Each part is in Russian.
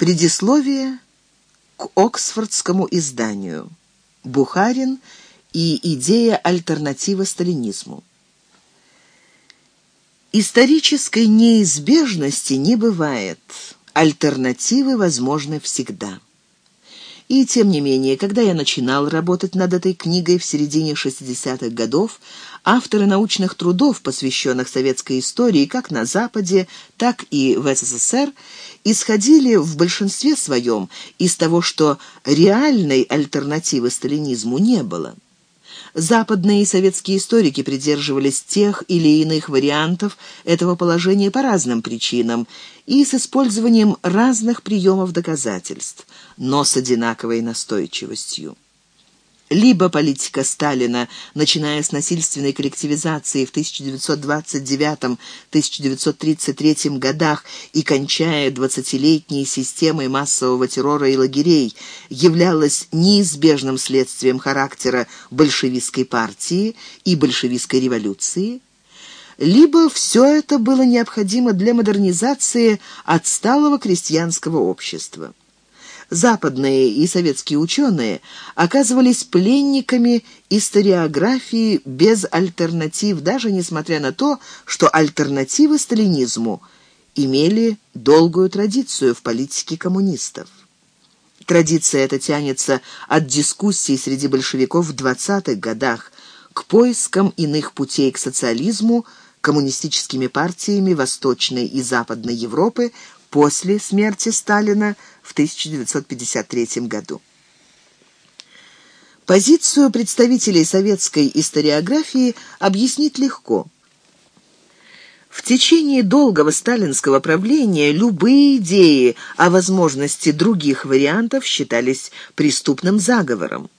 Предисловие к Оксфордскому изданию. Бухарин и идея альтернативы сталинизму. Исторической неизбежности не бывает. Альтернативы возможны всегда. И тем не менее, когда я начинал работать над этой книгой в середине 60-х годов, авторы научных трудов, посвященных советской истории как на Западе, так и в СССР, исходили в большинстве своем из того, что реальной альтернативы сталинизму не было. Западные и советские историки придерживались тех или иных вариантов этого положения по разным причинам и с использованием разных приемов доказательств, но с одинаковой настойчивостью либо политика Сталина, начиная с насильственной коллективизации в 1929-1933 годах и кончая двадцатилетней системой массового террора и лагерей, являлась неизбежным следствием характера большевистской партии и большевистской революции, либо все это было необходимо для модернизации отсталого крестьянского общества западные и советские ученые оказывались пленниками историографии без альтернатив, даже несмотря на то, что альтернативы сталинизму имели долгую традицию в политике коммунистов. Традиция эта тянется от дискуссий среди большевиков в 20-х годах к поискам иных путей к социализму коммунистическими партиями Восточной и Западной Европы после смерти Сталина в 1953 году. Позицию представителей советской историографии объяснить легко. В течение долгого сталинского правления любые идеи о возможности других вариантов считались преступным заговором.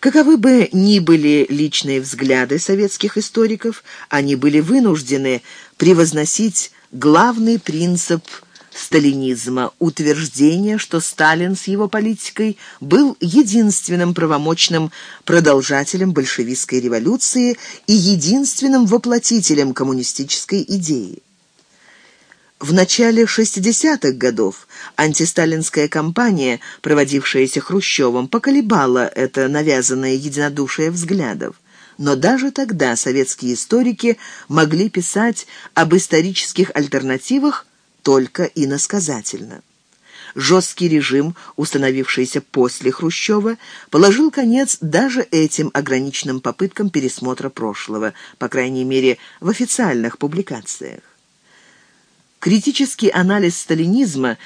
Каковы бы ни были личные взгляды советских историков, они были вынуждены превозносить главный принцип – сталинизма, утверждение, что Сталин с его политикой был единственным правомочным продолжателем большевистской революции и единственным воплотителем коммунистической идеи. В начале 60-х годов антисталинская кампания, проводившаяся Хрущевым, поколебала это навязанное единодушие взглядов. Но даже тогда советские историки могли писать об исторических альтернативах только иносказательно. Жесткий режим, установившийся после Хрущева, положил конец даже этим ограниченным попыткам пересмотра прошлого, по крайней мере, в официальных публикациях. Критический анализ сталинизма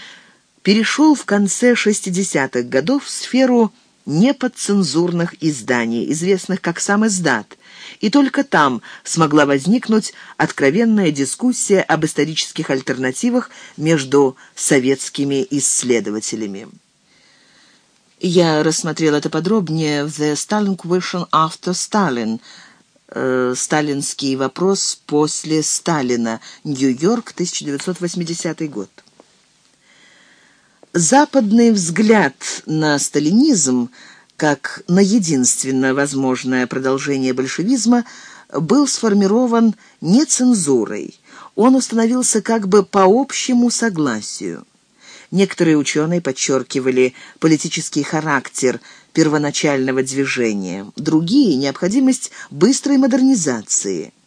перешел в конце 60-х годов в сферу неподцензурных изданий, известных как «Сам издат», и только там смогла возникнуть откровенная дискуссия об исторических альтернативах между советскими исследователями. Я рассмотрел это подробнее в «The Stalin Question After Stalin», э, «Сталинский вопрос после Сталина», Нью-Йорк, 1980 год. Западный взгляд на сталинизм – как на единственно возможное продолжение большевизма, был сформирован не цензурой. Он установился как бы по общему согласию. Некоторые ученые подчеркивали политический характер первоначального движения, другие – необходимость быстрой модернизации –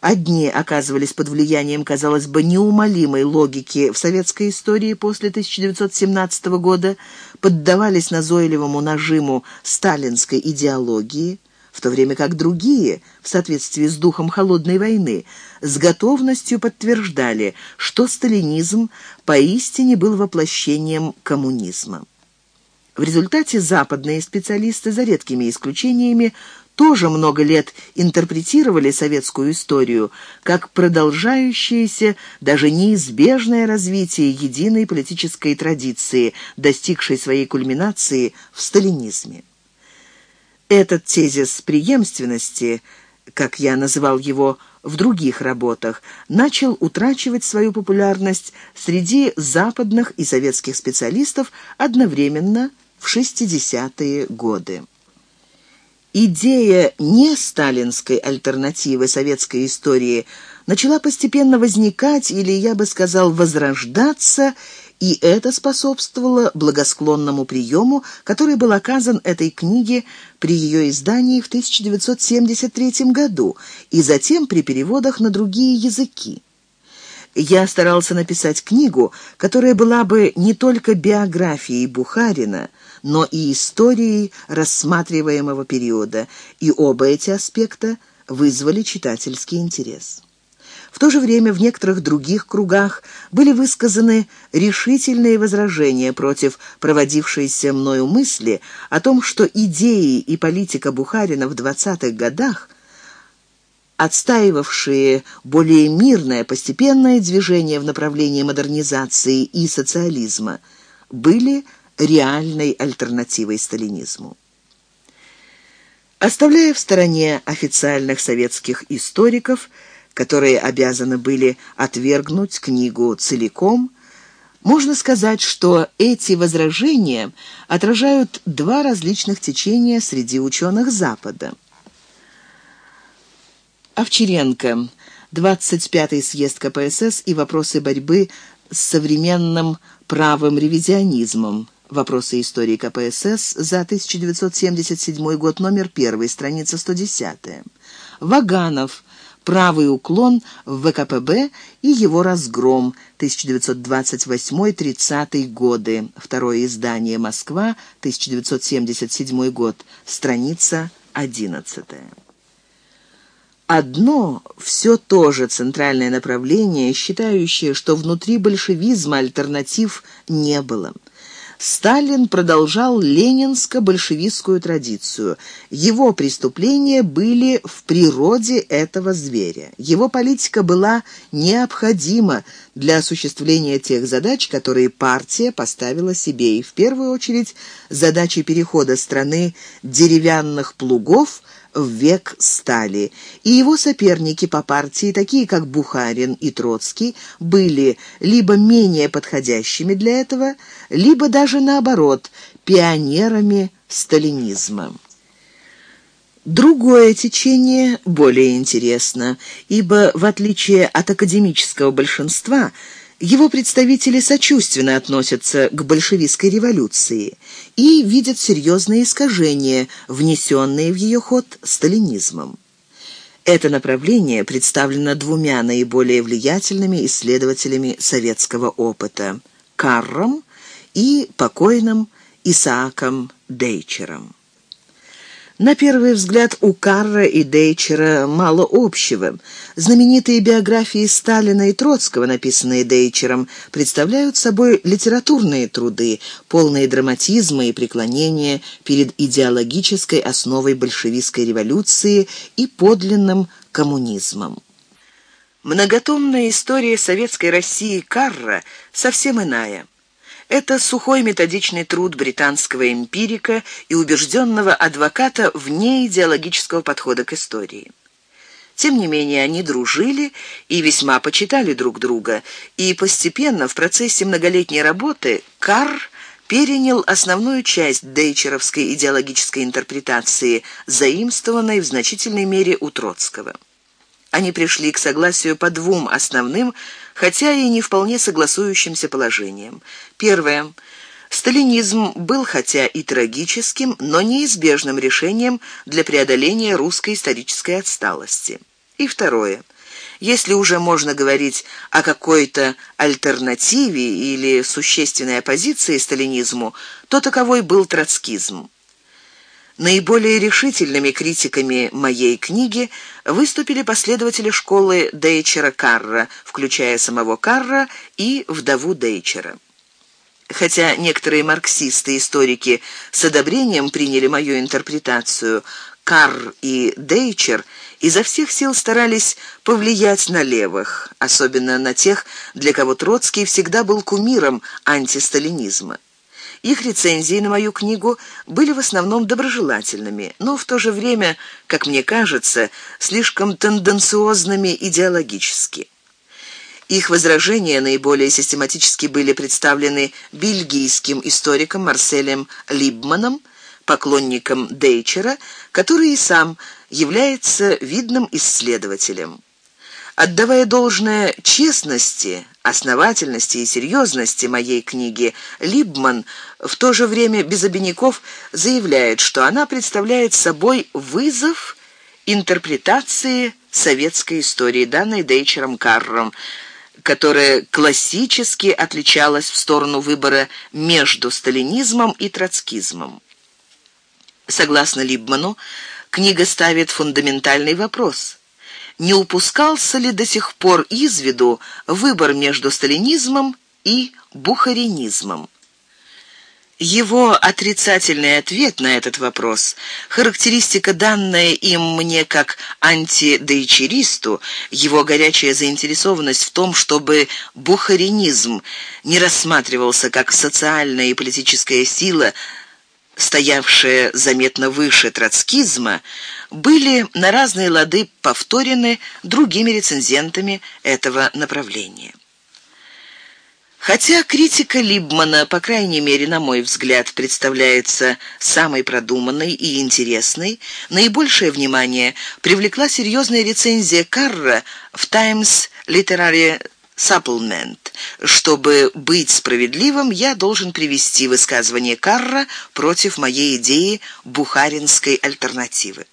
Одни оказывались под влиянием, казалось бы, неумолимой логики в советской истории после 1917 года, поддавались назойливому нажиму сталинской идеологии, в то время как другие, в соответствии с духом холодной войны, с готовностью подтверждали, что сталинизм поистине был воплощением коммунизма. В результате западные специалисты, за редкими исключениями, тоже много лет интерпретировали советскую историю как продолжающееся, даже неизбежное развитие единой политической традиции, достигшей своей кульминации в сталинизме. Этот тезис преемственности, как я называл его в других работах, начал утрачивать свою популярность среди западных и советских специалистов одновременно в 60-е годы. Идея не сталинской альтернативы советской истории начала постепенно возникать, или, я бы сказал, возрождаться и это способствовало благосклонному приему, который был оказан этой книге при ее издании в 1973 году и затем при переводах на другие языки. Я старался написать книгу, которая была бы не только биографией Бухарина, но и историей рассматриваемого периода, и оба эти аспекта вызвали читательский интерес. В то же время в некоторых других кругах были высказаны решительные возражения против проводившейся мною мысли о том, что идеи и политика Бухарина в 20-х годах отстаивавшие более мирное постепенное движение в направлении модернизации и социализма, были реальной альтернативой сталинизму. Оставляя в стороне официальных советских историков, которые обязаны были отвергнуть книгу целиком, можно сказать, что эти возражения отражают два различных течения среди ученых Запада. Овчаренко, 25-й съезд КПСС и вопросы борьбы с современным правым ревизионизмом. Вопросы истории КПСС за 1977 год, номер 1, страница 110. Ваганов. Правый уклон в ВКПБ и его разгром. 1928-30 годы. Второе издание. Москва. 1977 год. Страница 11. Одно все то же центральное направление, считающее, что внутри большевизма альтернатив не было – Сталин продолжал ленинско-большевистскую традицию. Его преступления были в природе этого зверя. Его политика была необходима для осуществления тех задач, которые партия поставила себе, и в первую очередь задачи перехода страны деревянных плугов в век стали, и его соперники по партии, такие как Бухарин и Троцкий, были либо менее подходящими для этого, либо даже наоборот, пионерами сталинизма. Другое течение более интересно, ибо, в отличие от академического большинства, его представители сочувственно относятся к большевистской революции и видят серьезные искажения, внесенные в ее ход сталинизмом. Это направление представлено двумя наиболее влиятельными исследователями советского опыта – Карром и покойным Исааком Дейчером. На первый взгляд у Карра и Дейчера мало общего. Знаменитые биографии Сталина и Троцкого, написанные Дейчером, представляют собой литературные труды, полные драматизма и преклонения перед идеологической основой большевистской революции и подлинным коммунизмом. Многотомная история советской России Карра совсем иная – это сухой методичный труд британского эмпирика и убежденного адвоката вне идеологического подхода к истории. Тем не менее, они дружили и весьма почитали друг друга, и постепенно в процессе многолетней работы Карр перенял основную часть дейчеровской идеологической интерпретации, заимствованной в значительной мере у Троцкого. Они пришли к согласию по двум основным хотя и не вполне согласующимся положением. Первое. Сталинизм был хотя и трагическим, но неизбежным решением для преодоления русской исторической отсталости. И второе. Если уже можно говорить о какой-то альтернативе или существенной оппозиции сталинизму, то таковой был троцкизм. Наиболее решительными критиками моей книги выступили последователи школы Дейчера Карра, включая самого Карра и вдову Дейчера. Хотя некоторые марксисты-историки с одобрением приняли мою интерпретацию, Карр и Дейчер изо всех сил старались повлиять на левых, особенно на тех, для кого Троцкий всегда был кумиром антисталинизма. Их рецензии на мою книгу были в основном доброжелательными, но в то же время, как мне кажется, слишком тенденциозными идеологически. Их возражения наиболее систематически были представлены бельгийским историком Марселем Либманом, поклонником Дейчера, который и сам является видным исследователем. Отдавая должное честности, основательности и серьезности моей книги, Либман в то же время без обиняков заявляет, что она представляет собой вызов интерпретации советской истории, данной Дейчером Карром, которая классически отличалась в сторону выбора между сталинизмом и троцкизмом. Согласно Либману, книга ставит фундаментальный вопрос – не упускался ли до сих пор из виду выбор между сталинизмом и бухаринизмом. Его отрицательный ответ на этот вопрос, характеристика, данная им мне как антидейчеристу, его горячая заинтересованность в том, чтобы бухаринизм не рассматривался как социальная и политическая сила, стоявшая заметно выше троцкизма, были на разные лады повторены другими рецензентами этого направления. Хотя критика Либмана, по крайней мере, на мой взгляд, представляется самой продуманной и интересной, наибольшее внимание привлекла серьезная рецензия Карра в Times Literary Supplement. Чтобы быть справедливым, я должен привести высказывание Карра против моей идеи бухаринской альтернативы.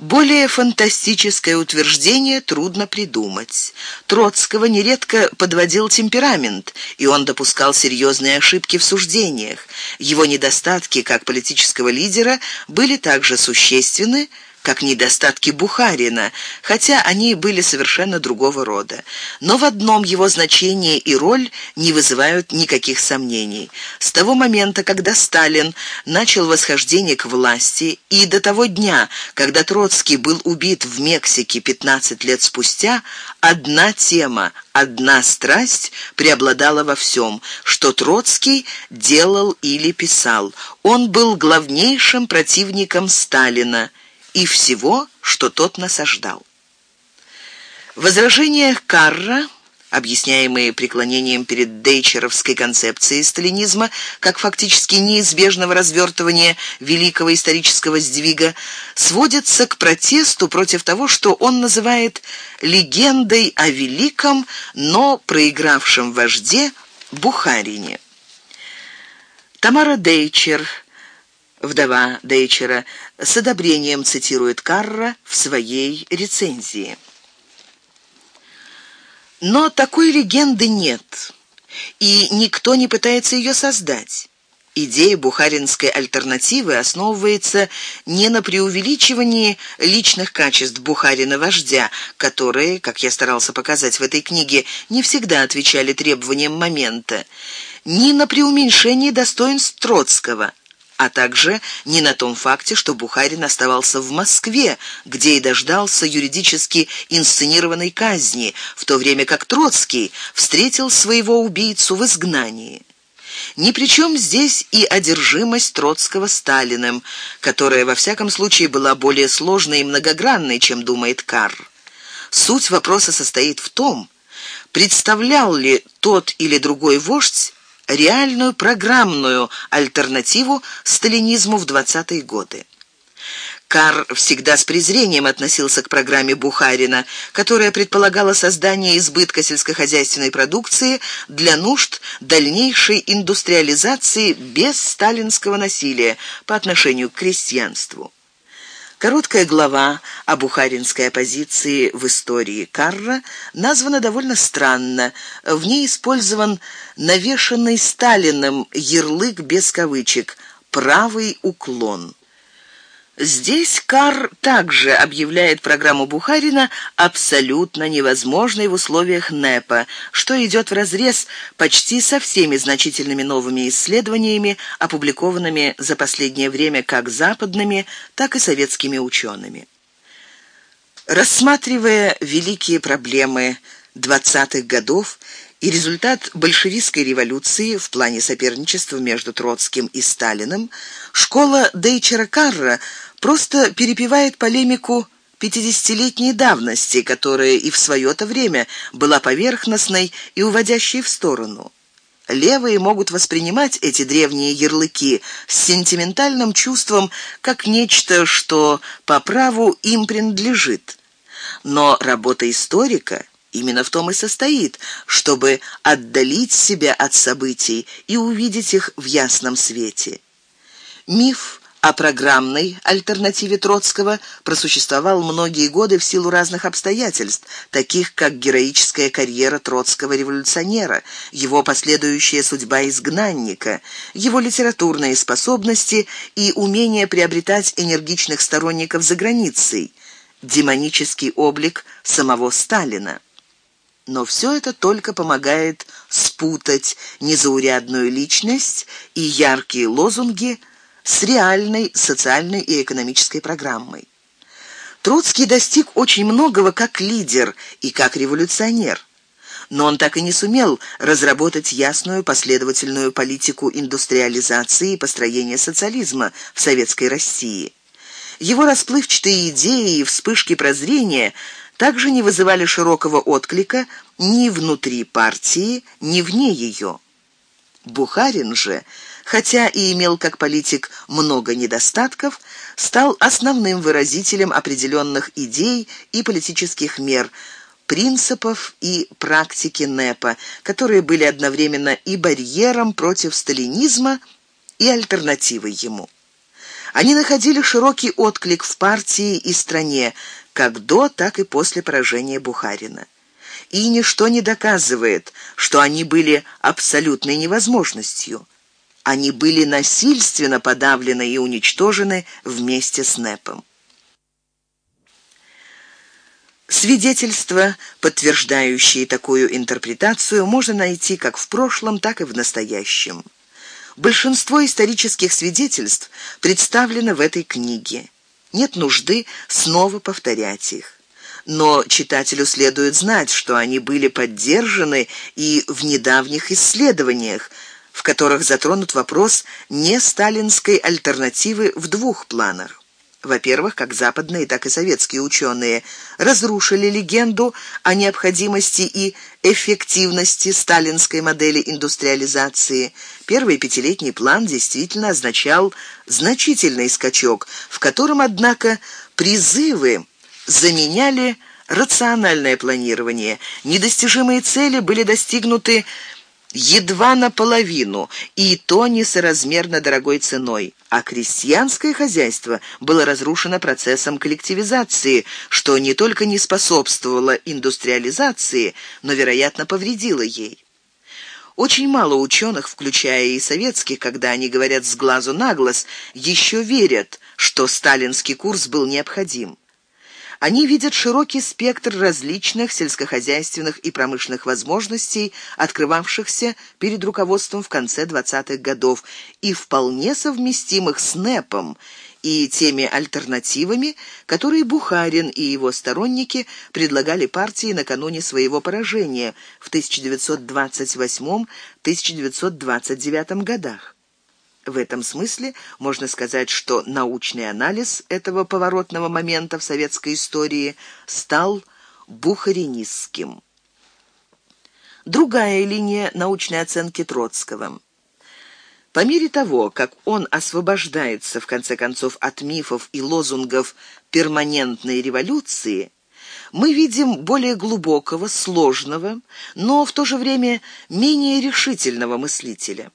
Более фантастическое утверждение трудно придумать. Троцкого нередко подводил темперамент, и он допускал серьезные ошибки в суждениях. Его недостатки как политического лидера были также существенны, как недостатки Бухарина, хотя они были совершенно другого рода. Но в одном его значение и роль не вызывают никаких сомнений. С того момента, когда Сталин начал восхождение к власти, и до того дня, когда Троцкий был убит в Мексике 15 лет спустя, одна тема, одна страсть преобладала во всем, что Троцкий делал или писал. Он был главнейшим противником Сталина и всего, что тот насаждал. Возражения Карра, объясняемые преклонением перед дейчеровской концепцией сталинизма как фактически неизбежного развертывания великого исторического сдвига, сводятся к протесту против того, что он называет легендой о великом, но проигравшем вожде Бухарине. Тамара Дейчер Вдова Дейчера с одобрением цитирует Карра в своей рецензии. Но такой легенды нет, и никто не пытается ее создать. Идея бухаринской альтернативы основывается не на преувеличивании личных качеств Бухарина-вождя, которые, как я старался показать в этой книге, не всегда отвечали требованиям момента, ни на преуменьшении достоинств Троцкого – а также не на том факте, что Бухарин оставался в Москве, где и дождался юридически инсценированной казни, в то время как Троцкий встретил своего убийцу в изгнании. Ни при чем здесь и одержимость Троцкого Сталиным, которая во всяком случае была более сложной и многогранной, чем думает Карр. Суть вопроса состоит в том, представлял ли тот или другой вождь реальную программную альтернативу сталинизму в 20-е годы. Кар всегда с презрением относился к программе Бухарина, которая предполагала создание избытка сельскохозяйственной продукции для нужд дальнейшей индустриализации без сталинского насилия по отношению к крестьянству. Короткая глава о бухаринской оппозиции в истории Карра названа довольно странно. В ней использован навешанный Сталиным ярлык без кавычек «правый уклон». Здесь Кар также объявляет программу Бухарина абсолютно невозможной в условиях НЭПа, что идет вразрез почти со всеми значительными новыми исследованиями, опубликованными за последнее время как западными, так и советскими учеными. Рассматривая великие проблемы 20-х годов и результат большевистской революции в плане соперничества между Троцким и Сталиным, школа Дейчера Карра – просто перепевает полемику пятидесятилетней давности, которая и в свое-то время была поверхностной и уводящей в сторону. Левые могут воспринимать эти древние ярлыки с сентиментальным чувством как нечто, что по праву им принадлежит. но работа историка именно в том и состоит, чтобы отдалить себя от событий и увидеть их в ясном свете. Миф о программной альтернативе Троцкого просуществовал многие годы в силу разных обстоятельств, таких как героическая карьера Троцкого революционера, его последующая судьба изгнанника, его литературные способности и умение приобретать энергичных сторонников за границей, демонический облик самого Сталина. Но все это только помогает спутать незаурядную личность и яркие лозунги с реальной социальной и экономической программой. Троцкий достиг очень многого как лидер и как революционер. Но он так и не сумел разработать ясную последовательную политику индустриализации и построения социализма в советской России. Его расплывчатые идеи и вспышки прозрения также не вызывали широкого отклика ни внутри партии, ни вне ее. Бухарин же хотя и имел как политик много недостатков, стал основным выразителем определенных идей и политических мер, принципов и практики НЭПа, которые были одновременно и барьером против сталинизма, и альтернативой ему. Они находили широкий отклик в партии и стране, как до, так и после поражения Бухарина. И ничто не доказывает, что они были абсолютной невозможностью они были насильственно подавлены и уничтожены вместе с НЭПом. Свидетельства, подтверждающие такую интерпретацию, можно найти как в прошлом, так и в настоящем. Большинство исторических свидетельств представлено в этой книге. Нет нужды снова повторять их. Но читателю следует знать, что они были поддержаны и в недавних исследованиях, в которых затронут вопрос не сталинской альтернативы в двух планах. Во-первых, как западные, так и советские ученые разрушили легенду о необходимости и эффективности сталинской модели индустриализации. Первый пятилетний план действительно означал значительный скачок, в котором, однако, призывы заменяли рациональное планирование. Недостижимые цели были достигнуты едва наполовину, и то несоразмерно дорогой ценой, а крестьянское хозяйство было разрушено процессом коллективизации, что не только не способствовало индустриализации, но, вероятно, повредило ей. Очень мало ученых, включая и советских, когда они говорят с глазу на глаз, еще верят, что сталинский курс был необходим. Они видят широкий спектр различных сельскохозяйственных и промышленных возможностей, открывавшихся перед руководством в конце 20-х годов и вполне совместимых с НЭПом и теми альтернативами, которые Бухарин и его сторонники предлагали партии накануне своего поражения в 1928-1929 годах. В этом смысле можно сказать, что научный анализ этого поворотного момента в советской истории стал бухаринистским. Другая линия научной оценки Троцкого. По мере того, как он освобождается в конце концов от мифов и лозунгов перманентной революции, мы видим более глубокого, сложного, но в то же время менее решительного мыслителя.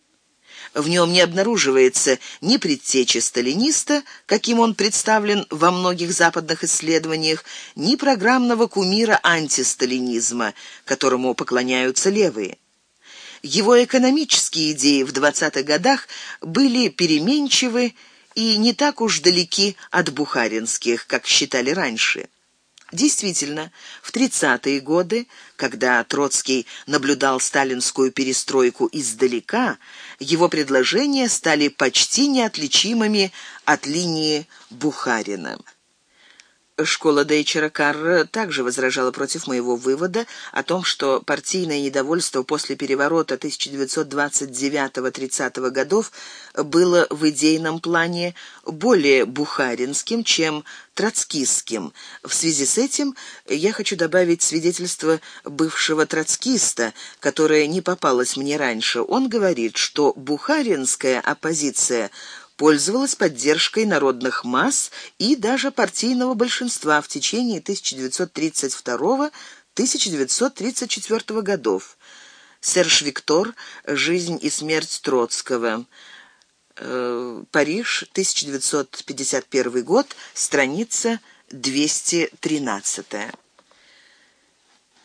В нем не обнаруживается ни предтечи сталиниста, каким он представлен во многих западных исследованиях, ни программного кумира антисталинизма, которому поклоняются левые. Его экономические идеи в 20-х годах были переменчивы и не так уж далеки от бухаринских, как считали раньше. Действительно, в 30-е годы, когда Троцкий наблюдал сталинскую перестройку издалека, его предложения стали почти неотличимыми от линии Бухарина. Школа Дейчера Карра также возражала против моего вывода о том, что партийное недовольство после переворота 1929-30 годов было в идейном плане более бухаринским, чем троцкистским. В связи с этим я хочу добавить свидетельство бывшего троцкиста, которое не попалось мне раньше. Он говорит, что бухаринская оппозиция пользовалась поддержкой народных масс и даже партийного большинства в течение 1932-1934 годов. Серж Виктор. Жизнь и смерть Троцкого. Э, Париж, 1951 год, страница 213.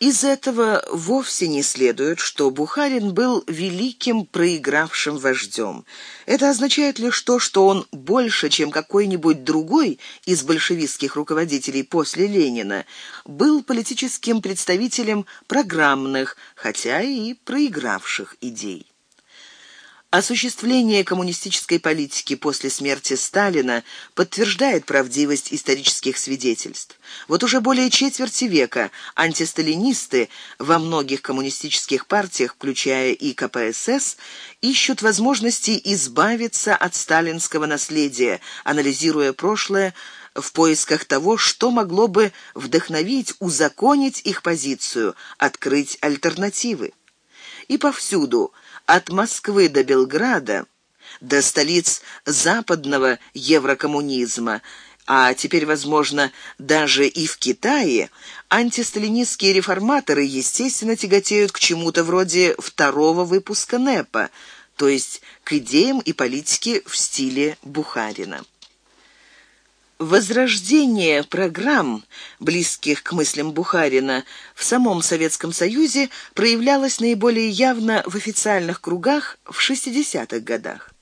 Из этого вовсе не следует, что Бухарин был великим проигравшим вождем. Это означает лишь то, что он больше, чем какой-нибудь другой из большевистских руководителей после Ленина, был политическим представителем программных, хотя и проигравших идей. Осуществление коммунистической политики после смерти Сталина подтверждает правдивость исторических свидетельств. Вот уже более четверти века антисталинисты во многих коммунистических партиях, включая и КПСС, ищут возможности избавиться от сталинского наследия, анализируя прошлое в поисках того, что могло бы вдохновить, узаконить их позицию, открыть альтернативы. И повсюду – от Москвы до Белграда, до столиц западного еврокоммунизма, а теперь, возможно, даже и в Китае, антисталинистские реформаторы, естественно, тяготеют к чему-то вроде второго выпуска НЭПа, то есть к идеям и политике в стиле Бухарина. Возрождение программ, близких к мыслям Бухарина, в самом Советском Союзе проявлялось наиболее явно в официальных кругах в 60-х годах.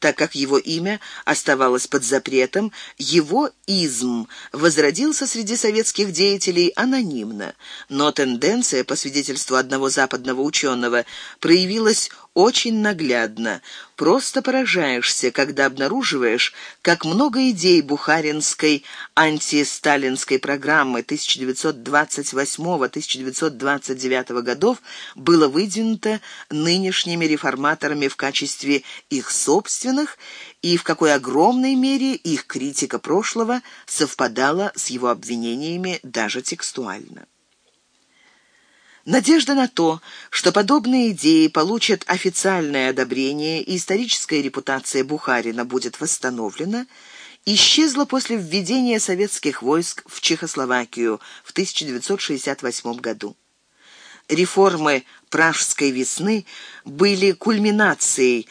Так как его имя оставалось под запретом, его изм возродился среди советских деятелей анонимно. Но тенденция, по свидетельству одного западного ученого, проявилась очень наглядно. Просто поражаешься, когда обнаруживаешь, как много идей бухаринской антисталинской программы 1928-1929 годов было выдвинуто нынешними реформаторами в качестве их собственных и в какой огромной мере их критика прошлого совпадала с его обвинениями даже текстуально. Надежда на то, что подобные идеи получат официальное одобрение и историческая репутация Бухарина будет восстановлена, исчезла после введения советских войск в Чехословакию в 1968 году. Реформы Пражской весны были кульминацией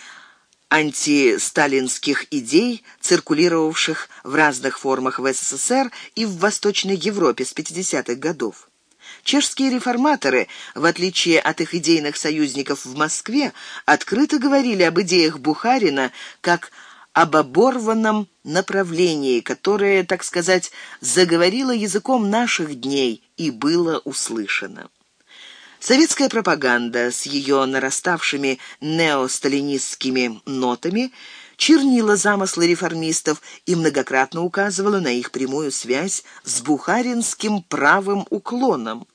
антисталинских идей, циркулировавших в разных формах в СССР и в Восточной Европе с 50-х годов. Чешские реформаторы, в отличие от их идейных союзников в Москве, открыто говорили об идеях Бухарина как об оборванном направлении, которое, так сказать, заговорило языком наших дней и было услышано. Советская пропаганда с ее нараставшими неосталинистскими нотами – чернила замыслы реформистов и многократно указывала на их прямую связь с бухаринским правым уклоном.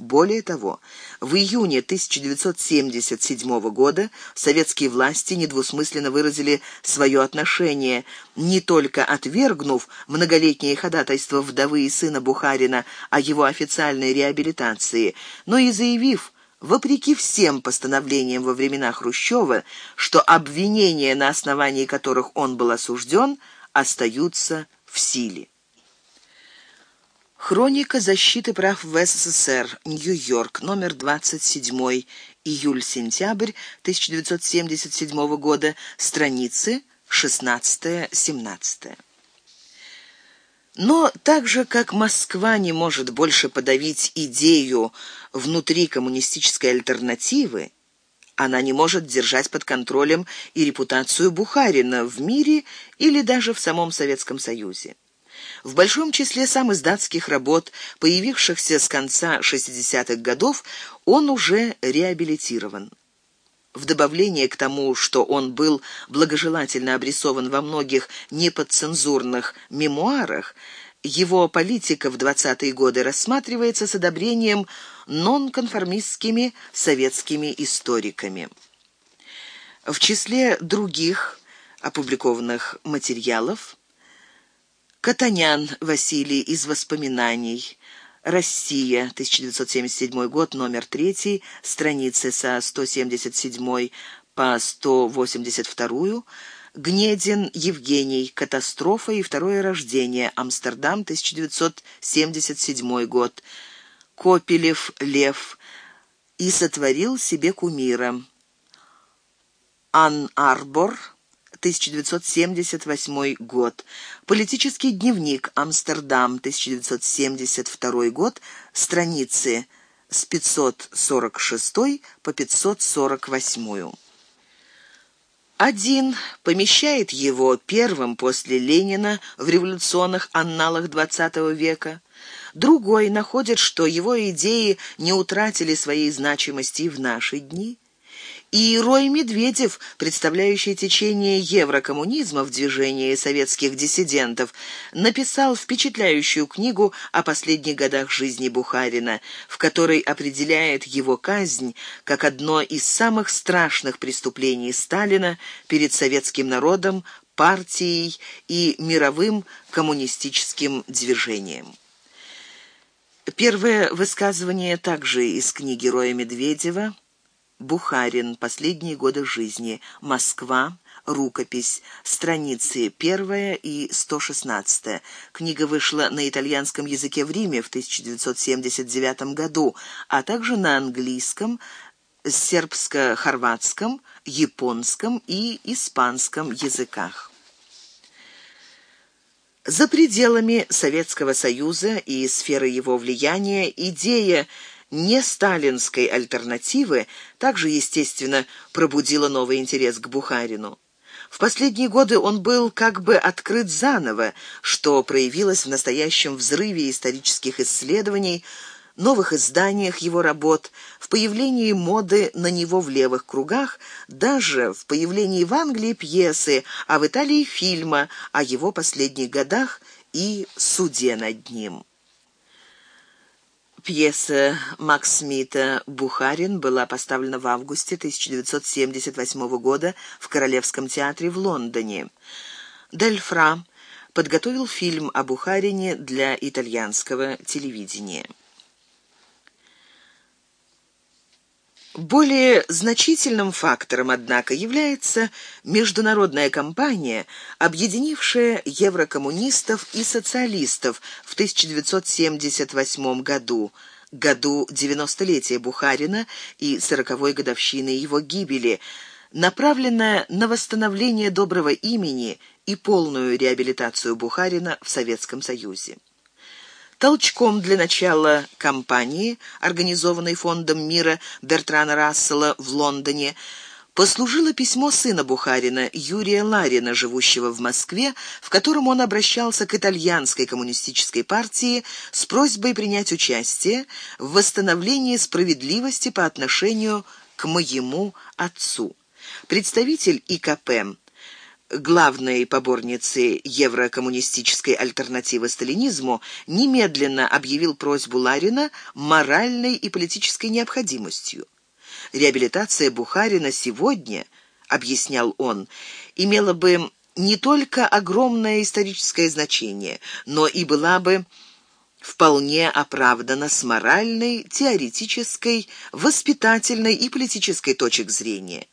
Более того, в июне 1977 года советские власти недвусмысленно выразили свое отношение, не только отвергнув многолетнее ходатайство вдовы и сына Бухарина о его официальной реабилитации, но и заявив, вопреки всем постановлениям во времена Хрущева, что обвинения, на основании которых он был осужден, остаются в силе. Хроника защиты прав в СССР. Нью-Йорк. Номер 27. Июль-сентябрь 1977 года. Страницы 16-17. Но так же, как Москва не может больше подавить идею внутри коммунистической альтернативы, она не может держать под контролем и репутацию Бухарина в мире или даже в самом Советском Союзе. В большом числе самых датских работ, появившихся с конца 60-х годов, он уже реабилитирован. В добавление к тому, что он был благожелательно обрисован во многих неподцензурных мемуарах, его политика в 20-е годы рассматривается с одобрением нонконформистскими советскими историками. В числе других опубликованных материалов Катанян Василий из воспоминаний Россия, 1977 год, номер 3, страницы со 177 по 182, Гнедин Евгений. Катастрофа и второе рождение. Амстердам, 1977 год. Копелев Лев. И сотворил себе кумира. Ан Арбор. 1978 год. Политический дневник. Амстердам, 1972 год. Страницы с 546 по 548. Один помещает его первым после Ленина в революционных анналах XX века, другой находит, что его идеи не утратили своей значимости в наши дни – и Рой Медведев, представляющий течение еврокоммунизма в движении советских диссидентов, написал впечатляющую книгу о последних годах жизни Бухарина, в которой определяет его казнь как одно из самых страшных преступлений Сталина перед советским народом, партией и мировым коммунистическим движением. Первое высказывание также из книги Роя Медведева Бухарин. Последние годы жизни. Москва. Рукопись. Страницы 1 и 116. Книга вышла на итальянском языке в Риме в 1979 году, а также на английском, сербско-хорватском, японском и испанском языках. За пределами Советского Союза и сферы его влияния идея не сталинской альтернативы также, естественно, пробудила новый интерес к Бухарину. В последние годы он был как бы открыт заново, что проявилось в настоящем взрыве исторических исследований, новых изданиях его работ, в появлении моды на него в левых кругах, даже в появлении в Англии пьесы, а в Италии фильма о его последних годах и суде над ним. Пьеса Макс Смита «Бухарин» была поставлена в августе 1978 года в Королевском театре в Лондоне. Дельфра подготовил фильм о Бухарине для итальянского телевидения. Более значительным фактором, однако, является международная кампания, объединившая еврокоммунистов и социалистов в 1978 году, году 90-летия Бухарина и 40-й годовщины его гибели, направленная на восстановление доброго имени и полную реабилитацию Бухарина в Советском Союзе. Толчком для начала кампании, организованной Фондом мира Бертрана Рассела в Лондоне, послужило письмо сына Бухарина, Юрия Ларина, живущего в Москве, в котором он обращался к итальянской коммунистической партии с просьбой принять участие в восстановлении справедливости по отношению к моему отцу. Представитель ИКП главной поборницы еврокоммунистической альтернативы сталинизму, немедленно объявил просьбу Ларина моральной и политической необходимостью. Реабилитация Бухарина сегодня, объяснял он, имела бы не только огромное историческое значение, но и была бы вполне оправдана с моральной, теоретической, воспитательной и политической точек зрения.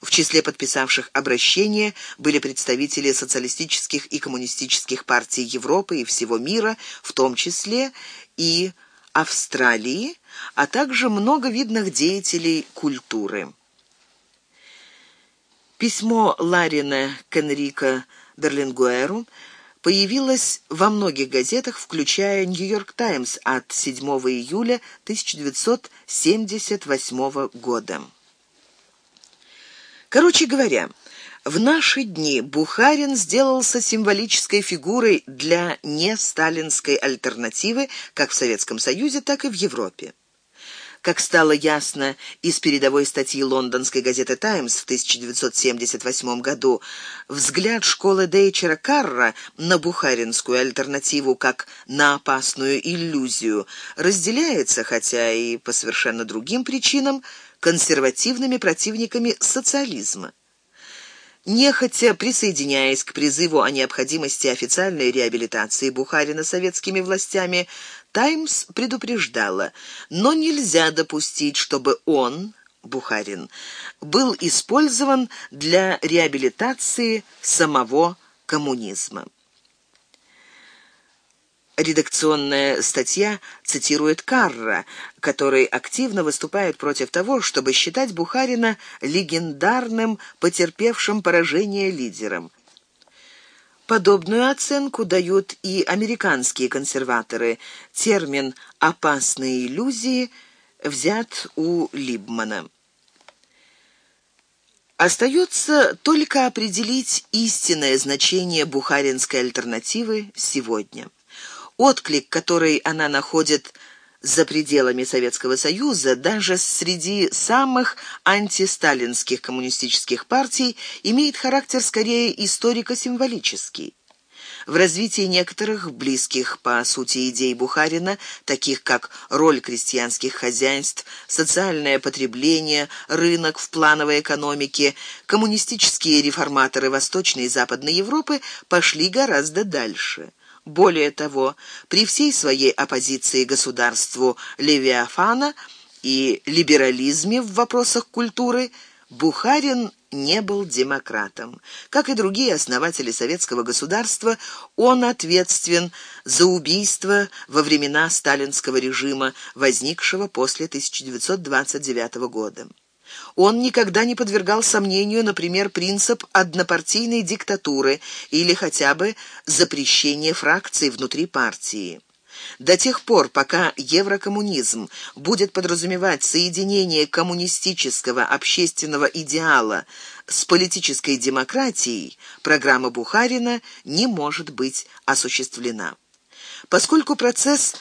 В числе подписавших обращение были представители социалистических и коммунистических партий Европы и всего мира, в том числе и Австралии, а также много видных деятелей культуры. Письмо Ларина к Энрико Берлингуэру появилось во многих газетах, включая «Нью-Йорк Таймс» от 7 июля 1978 года. Короче говоря, в наши дни Бухарин сделался символической фигурой для несталинской альтернативы как в Советском Союзе, так и в Европе. Как стало ясно из передовой статьи лондонской газеты «Таймс» в 1978 году, взгляд школы Дейчера Карра на бухаринскую альтернативу как на опасную иллюзию разделяется, хотя и по совершенно другим причинам, консервативными противниками социализма. Нехотя присоединяясь к призыву о необходимости официальной реабилитации Бухарина советскими властями, «Таймс» предупреждала, но нельзя допустить, чтобы он, Бухарин, был использован для реабилитации самого коммунизма. Редакционная статья цитирует Карра, который активно выступает против того, чтобы считать Бухарина легендарным, потерпевшим поражение лидером. Подобную оценку дают и американские консерваторы. Термин «опасные иллюзии» взят у Либмана. Остается только определить истинное значение бухаринской альтернативы сегодня. Отклик, который она находит за пределами Советского Союза, даже среди самых антисталинских коммунистических партий, имеет характер скорее историко-символический. В развитии некоторых близких по сути идей Бухарина, таких как роль крестьянских хозяйств, социальное потребление, рынок в плановой экономике, коммунистические реформаторы Восточной и Западной Европы пошли гораздо дальше. Более того, при всей своей оппозиции государству Левиафана и либерализме в вопросах культуры, Бухарин не был демократом. Как и другие основатели советского государства, он ответственен за убийство во времена сталинского режима, возникшего после 1929 года. Он никогда не подвергал сомнению, например, принцип однопартийной диктатуры или хотя бы запрещение фракций внутри партии. До тех пор, пока еврокоммунизм будет подразумевать соединение коммунистического общественного идеала с политической демократией, программа Бухарина не может быть осуществлена. Поскольку процесс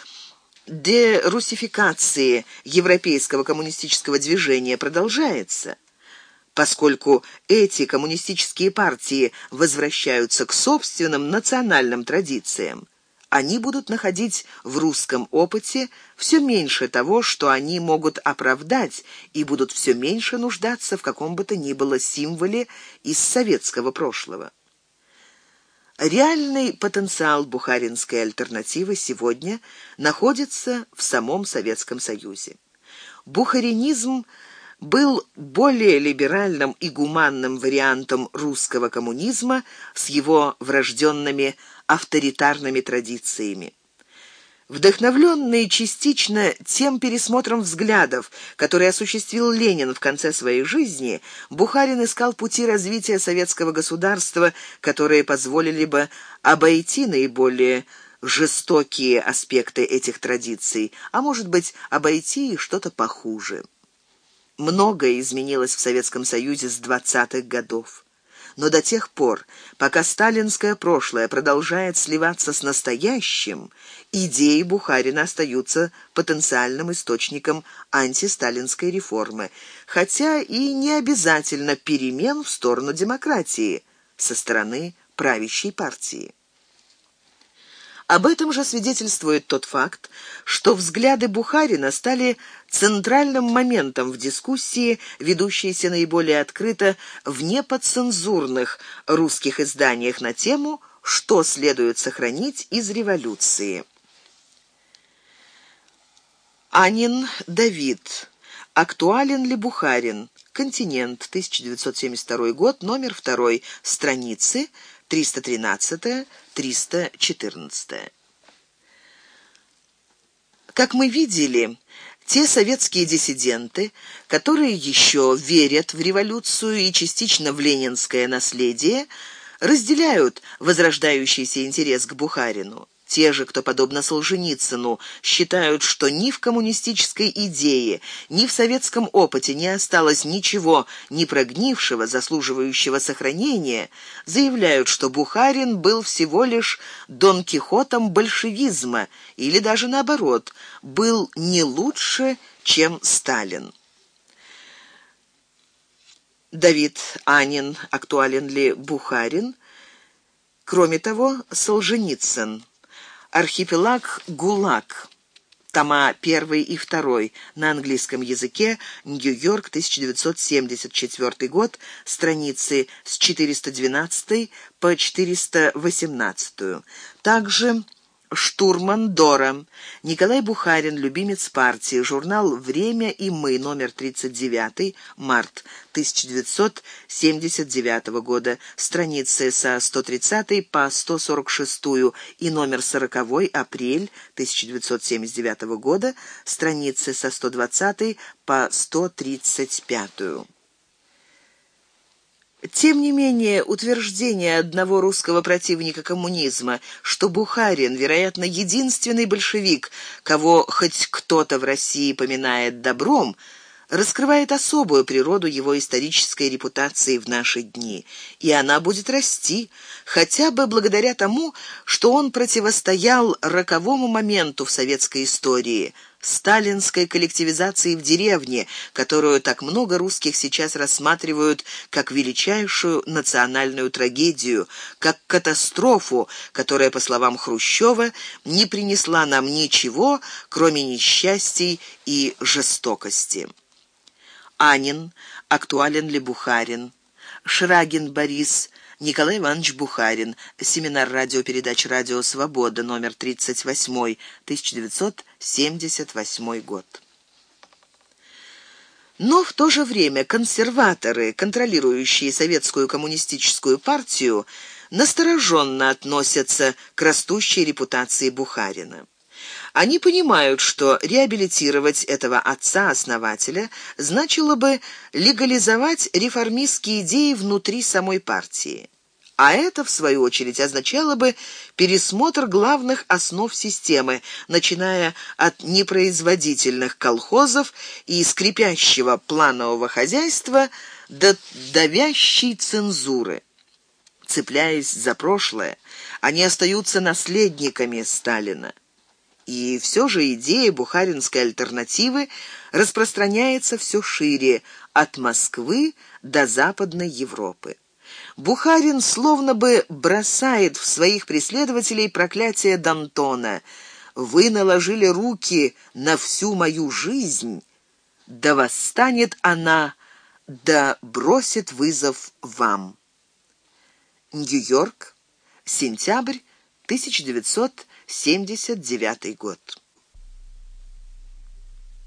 дерусификации европейского коммунистического движения продолжается, поскольку эти коммунистические партии возвращаются к собственным национальным традициям. Они будут находить в русском опыте все меньше того, что они могут оправдать, и будут все меньше нуждаться в каком бы то ни было символе из советского прошлого. Реальный потенциал бухаринской альтернативы сегодня находится в самом Советском Союзе. Бухаринизм был более либеральным и гуманным вариантом русского коммунизма с его врожденными авторитарными традициями. Вдохновленный частично тем пересмотром взглядов, который осуществил Ленин в конце своей жизни, Бухарин искал пути развития советского государства, которые позволили бы обойти наиболее жестокие аспекты этих традиций, а может быть, обойти и что-то похуже. Многое изменилось в Советском Союзе с 20-х годов. Но до тех пор, пока сталинское прошлое продолжает сливаться с настоящим, идеи Бухарина остаются потенциальным источником антисталинской реформы, хотя и не обязательно перемен в сторону демократии со стороны правящей партии. Об этом же свидетельствует тот факт, что взгляды Бухарина стали центральным моментом в дискуссии, ведущейся наиболее открыто в неподцензурных русских изданиях на тему «Что следует сохранить из революции». Анин Давид. Актуален ли Бухарин? Континент, 1972 год, номер 2, страницы 313-314. Как мы видели, те советские диссиденты, которые еще верят в революцию и частично в ленинское наследие, разделяют возрождающийся интерес к Бухарину. Те же, кто, подобно Солженицыну, считают, что ни в коммунистической идее, ни в советском опыте не осталось ничего не прогнившего, заслуживающего сохранения, заявляют, что Бухарин был всего лишь Дон Кихотом большевизма или даже наоборот, был не лучше, чем Сталин. Давид Анин, актуален ли Бухарин? Кроме того, Солженицын Архипелаг ГУЛАГ. Тома 1 и 2 на английском языке. Нью-Йорк, 1974 год. Страницы с 412 по 418. Также Штурман Дора. Николай Бухарин, любимец партии. Журнал «Время и мы», номер 39, март 1979 года. Страницы со 130 по 146 и номер 40, апрель 1979 года. Страницы со 120 по 135. Тем не менее, утверждение одного русского противника коммунизма, что Бухарин, вероятно, единственный большевик, кого хоть кто-то в России поминает добром, раскрывает особую природу его исторической репутации в наши дни, и она будет расти, хотя бы благодаря тому, что он противостоял роковому моменту в советской истории сталинской коллективизации в деревне, которую так много русских сейчас рассматривают как величайшую национальную трагедию, как катастрофу, которая, по словам Хрущева, не принесла нам ничего, кроме несчастий и жестокости. Анин, актуален ли Бухарин, Шрагин Борис, Николай Иванович Бухарин. Семинар радиопередач «Радио Свобода», номер 38, 1978 год. Но в то же время консерваторы, контролирующие советскую коммунистическую партию, настороженно относятся к растущей репутации Бухарина. Они понимают, что реабилитировать этого отца-основателя значило бы легализовать реформистские идеи внутри самой партии. А это, в свою очередь, означало бы пересмотр главных основ системы, начиная от непроизводительных колхозов и скрипящего планового хозяйства до давящей цензуры. Цепляясь за прошлое, они остаются наследниками Сталина. И все же идея бухаринской альтернативы распространяется все шире, от Москвы до Западной Европы. Бухарин словно бы бросает в своих преследователей проклятие Д'Антона. «Вы наложили руки на всю мою жизнь, да восстанет она, да бросит вызов вам». Нью-Йорк, сентябрь 1900 79 год.